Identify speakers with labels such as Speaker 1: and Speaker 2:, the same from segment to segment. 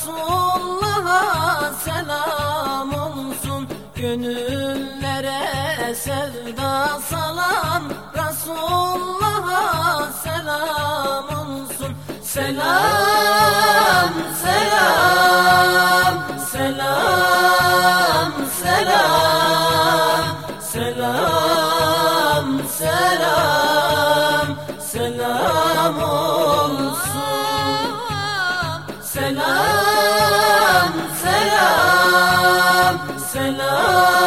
Speaker 1: Resulullah'a selam olsun. Gönüllere sevda salam Resulullah'a selam olsun. Selam, selam, selam, selam. Selam, selam, selam olsun. Selam, selam,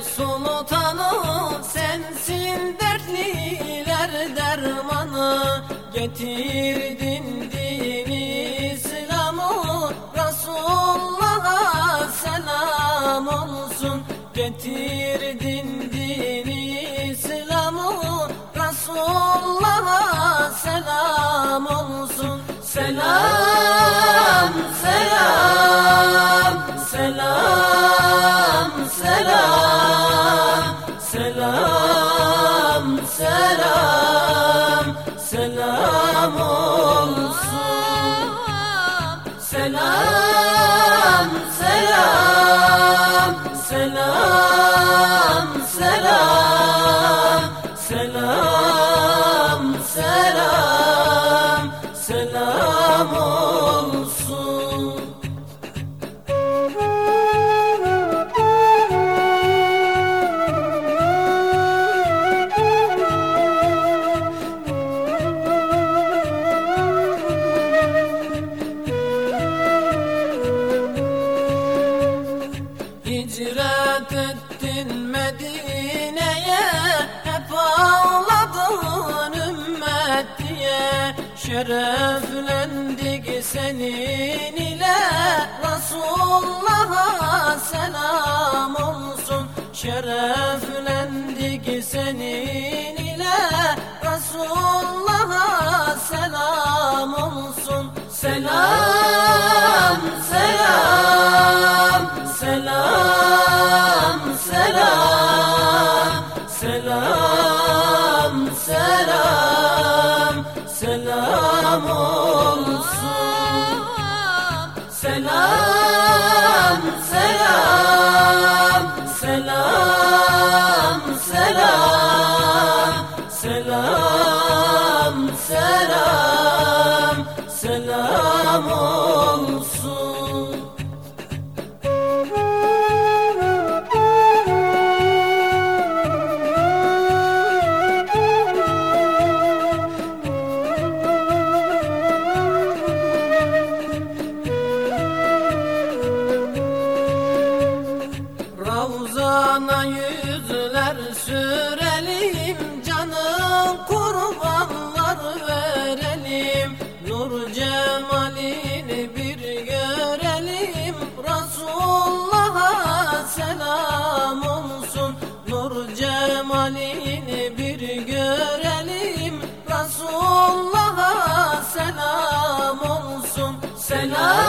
Speaker 1: sultanı Sensin dertliler dermanı. Getirdin dini İslam'ı Resulullah'a selam olsun. Getirdin ettin Medine'ye Hep ağladın ümmet diye. Şereflendik senin ile Resulullah'a selam olsun. Şereflendik senin ile Resulullah'a selam olsun. Selam, selam olsun. Selam, selam, selam, selam. Selam, selam, selam olsun Ravzana yüzler sürelim Canım kurbanlar verelim. Nur cemalini bir görelim Resulullah'a selam olsun. Nur cemalini bir görelim Resulullah'a selam olsun. Selam,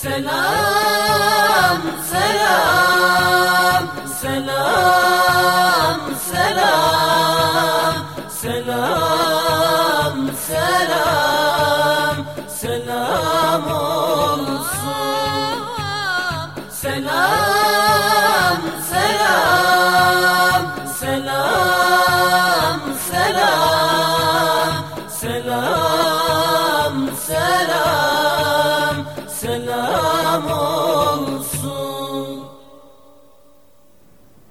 Speaker 1: Selam, selam, selam, selam, selam,